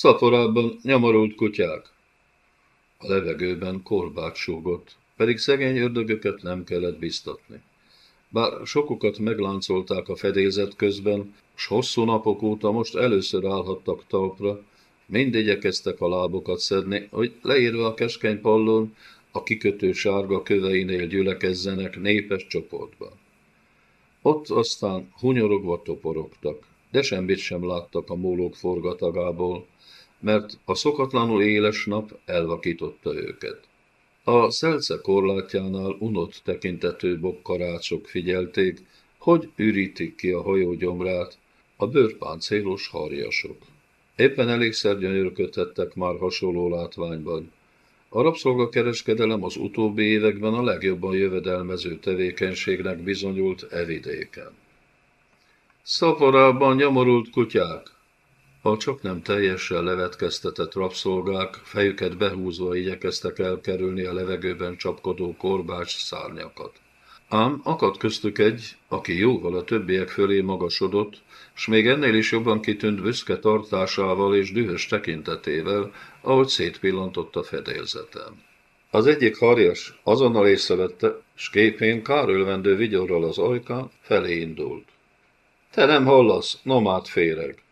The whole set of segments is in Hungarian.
Szaporában nyomorult kutyák. A levegőben korbát súgott, pedig szegény ördögöket nem kellett biztatni. Bár sokukat megláncolták a fedélzet közben, s hosszú napok óta most először állhattak talpra, mind igyekeztek a lábokat szedni, hogy leírva a keskeny pallon, a kikötő sárga köveinél gyülekezzenek népes csoportban. Ott aztán hunyorogva toporogtak, de semmit sem láttak a mólók forgatagából, mert a szokatlanul éles nap elvakította őket. A szelce korlátjánál unott tekintető bokkarácsok figyelték, hogy ürítik ki a hajó gyomrát a bőrpáncélos harjasok. Éppen elégszer gyönyörködhettek már hasonló látványban. A rabszolgakereskedelem az utóbbi években a legjobban jövedelmező tevékenységnek bizonyult evidéken. Szaporában nyomorult kutyák, csak nem teljesen levetkeztetett rabszolgák fejüket behúzva igyekeztek elkerülni a levegőben csapkodó korbács szárnyakat. Ám akadt köztük egy, aki jóval a többiek fölé magasodott, s még ennél is jobban kitűnt büszke tartásával és dühös tekintetével, ahogy szétpillantott a fedélzeten. Az egyik harjas azonnal észrevette, s képén kárölvendő vigyorral az ajkán felé indult. Te nem hallasz, nomád féreg!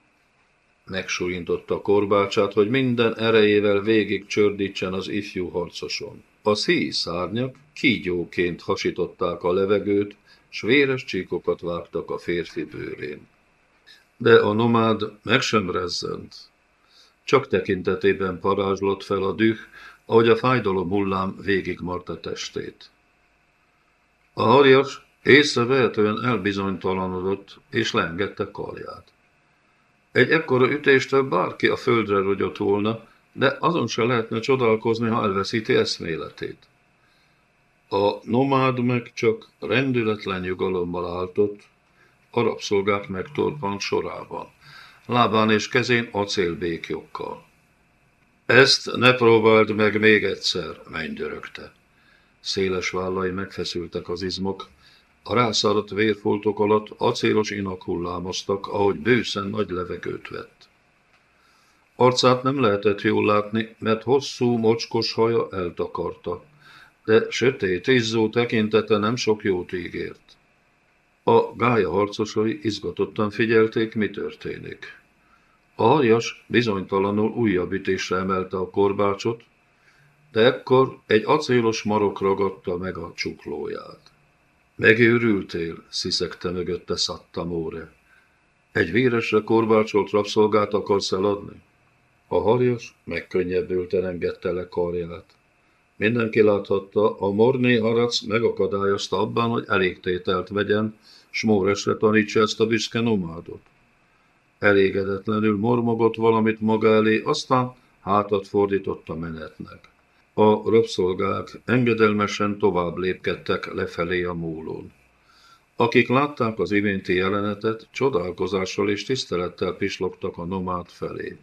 Megsúlyintotta a korbácsát, hogy minden erejével végig csördítsen az ifjú harcoson. A szíj szárnyak kígyóként hasították a levegőt, s véres csíkokat vágtak a férfi bőrén. De a nomád meg sem rezzent. Csak tekintetében parázslott fel a düh, ahogy a fájdalom hullám végigmart a testét. A harjas észrevehetően elbizonytalanodott, és lengette karját. Egy ekkora ütéstől bárki a földre rogyott volna, de azon se lehetne csodálkozni, ha elveszíti eszméletét. A nomád meg csak rendületlen nyugalommal álltott, a rabszolgák megtorpant sorában, lábán és kezén acélbékjokkal. Ezt ne próbáld meg még egyszer, mennydörögte. Széles vállai megfeszültek az izmok, a rászáradt vérfoltok alatt acélos inak hullámoztak, ahogy bőszen nagy levegőt vett. Arcát nem lehetett jól látni, mert hosszú, mocskos haja eltakarta, de sötét, izzó tekintete nem sok jót ígért. A gája harcosai izgatottan figyelték, mi történik. A harjas bizonytalanul újabb ütésre emelte a korbácsot, de ekkor egy acélos marok ragadta meg a csuklóját. Megőrültél, sziszegte mögötte Szattamóre. Egy véresre korbácsolt rabszolgát akarsz eladni? A harjas megkönnyebbülten engedte le karját. Mindenki láthatta, a morné harac megakadályozta abban, hogy elégtételt vegyen, s Móresre tanítsa ezt a büszke nomádot. Elégedetlenül mormogott valamit maga elé, aztán hátat fordított a menetnek. A rabszolgák engedelmesen tovább lépkedtek lefelé a múlón. Akik látták az iménti jelenetet, csodálkozással és tisztelettel pislogtak a nomád felé.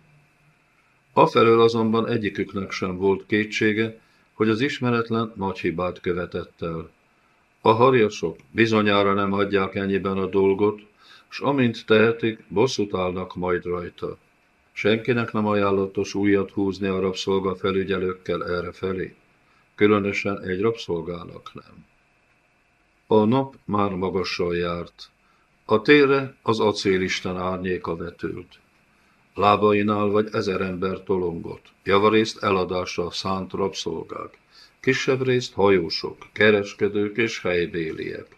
Afelől azonban egyiküknek sem volt kétsége, hogy az ismeretlen nagy hibát követett el. A harjasok bizonyára nem hagyják ennyiben a dolgot, s amint tehetik, bosszút állnak majd rajta. Senkinek nem ajánlatos újat húzni a rabszolga felügyelőkkel erre felé, különösen egy rabszolgának nem. A nap már magassal járt. A térre az acélisten árnyéka vetült. Lábainál vagy ezer ember tolongott, javarészt eladásra szánt rabszolgák, kisebb részt hajósok, kereskedők és helybéliek.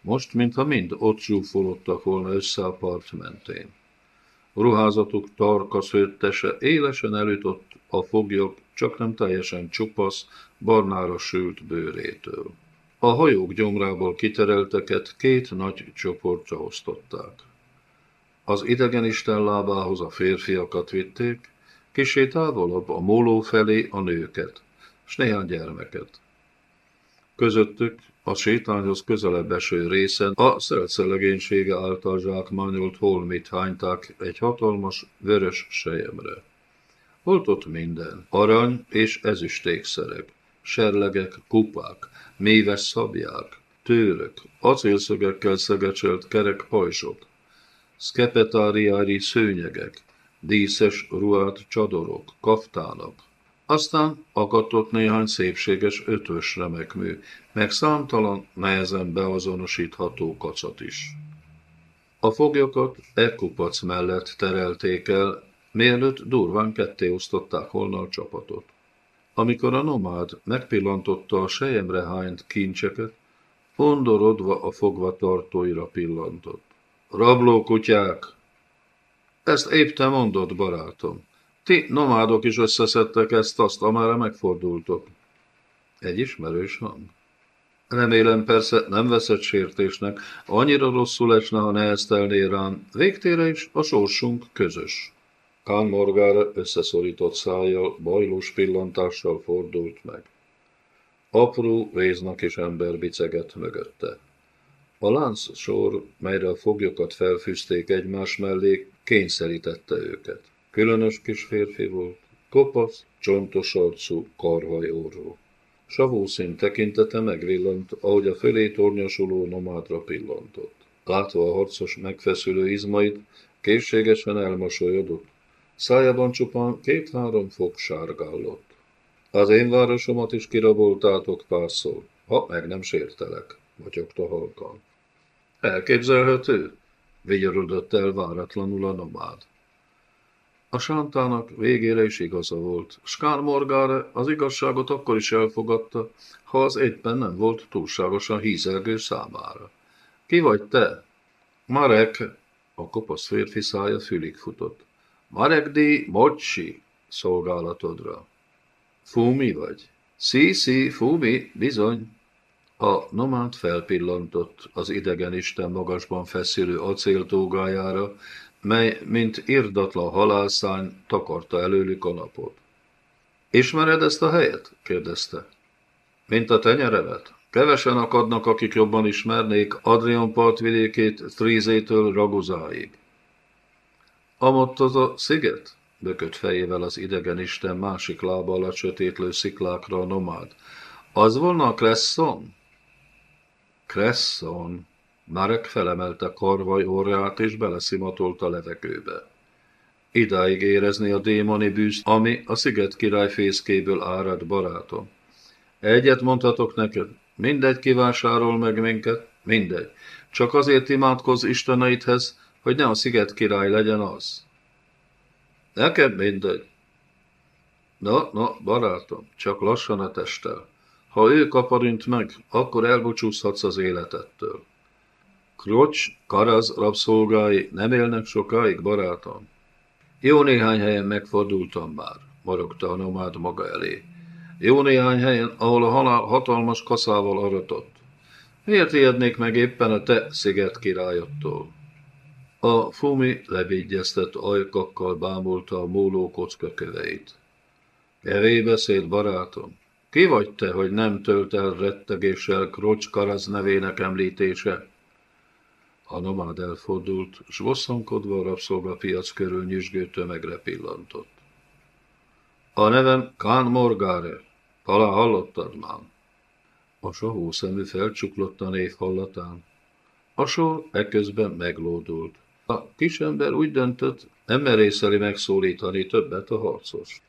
Most, mintha mind ott zsúfolottak volna össze a part mentén. Ruházatuk tarka szőttese élesen elütott a foglyok, csak nem teljesen csupasz, barnára sült bőrétől. A hajók gyomrából kiterelteket két nagy csoportra osztották. Az idegen isten lábához a férfiakat vitték, kisé távolabb a móló felé a nőket, s néhány gyermeket. Közöttük a sétányhoz közelebb eső részen a szercelegénysége által zsákmányolt holmit hányták egy hatalmas, vörös sejemre. Volt ott minden, arany és ezüstékszerek, serlegek, kupák, méves szabják, tőrök, acélszögekkel szegecselt kerek pajzsok, szkepetáriári szőnyegek, díszes ruhát csadorok, kaftánok. Aztán akatott néhány szépséges ötös remekmű, meg számtalan nehezen beazonosítható kacat is. A foglyokat e mellett terelték el, mielőtt durván ketté osztották volna a csapatot. Amikor a nomád megpillantotta a sejemre hányt kincseket, Undorodva a fogva tartóira pillantott. Rabló kutyák! Ezt épp te mondod, barátom. Ti nomádok is összeszedtek ezt, azt, amára megfordultok. Egy ismerős hang. Remélem persze nem veszett sértésnek, annyira rosszul esne, ha neheztelnél rám, végtére is a sorsunk közös. Kán Morgára összeszorított szájjal, bajlós pillantással fordult meg. Apró, véznak és ember biceget mögötte. A lánc sor, melyre a foglyokat felfűzték egymás mellé, kényszerítette őket. Különös kis férfi volt, kopasz, csontos arcú, karhajóró. Savószín tekintete megvillant, ahogy a fölé tornyosuló nomádra pillantott. Látva a harcos megfeszülő izmait, készségesen elmosolyodott. Szájában csupán két-három fok sárgállott. Az én városomat is kiraboltátok párszor, ha meg nem sértelek, motyogta halkan. Elképzelhető? Vigyorodott el váratlanul a nomád. A sántának végére is igaza volt. Skár Morgáre az igazságot akkor is elfogadta, ha az éppen nem volt túlságosan hízelgő számára. Ki vagy te? Marek, a kopasz férfi szája fülig futott. Marek di Mocsi szolgálatodra. Fúmi vagy? Szí, szí, fúmi, bizony. A nomád felpillantott az idegen isten magasban feszülő acéltógájára, mely, mint irdatlan halálszány, takarta előlük a napot. Ismered ezt a helyet? kérdezte. Mint a tenyeremet? Kevesen akadnak, akik jobban ismernék Adrian partvidékét Trízétől Raguzáig. Amott az a sziget? bökött fejével az idegen isten másik lába alatt sötétlő sziklákra a nomád. Az volna a Cresson? Cresson. Marek felemelte karvaj orrát és beleszimatolt a levegőbe. Idáig érezni a démoni bűzt, ami a sziget király fészkéből árad barátom. Egyet mondhatok neked, mindegy kivásárol meg minket, mindegy. Csak azért imádkozz isteneidhez, hogy ne a sziget király legyen az. Nekem mindegy. Na, na, barátom, csak lassan a testtel. Ha ő kaparint meg, akkor elbúcsúzhatsz az életettől. Krocs, Karaz rabszolgái nem élnek sokáig, barátom. Jó néhány helyen megfordultam már, morogta a nomád maga elé. Jó néhány helyen, ahol a halál hatalmas kaszával aratott. Miért ijednék meg éppen a te sziget királyodtól? A fumi levigyeztett ajkakkal bámulta a móló kocka köveit. Kevé beszéd, barátom. Ki vagy te, hogy nem tölt el rettegéssel Krocs Karaz nevének említése? A nomád elfordult, s bosszankodva a rabszolgapiac körül nyüzsgő tömegre pillantott. A nevem Kán Morgáre. Talán hallottad már? A sahó szemű felcsuklott a név hallatán. A sor eközben meglódult. A kisember úgy döntött, nem merészeli megszólítani többet a harcos.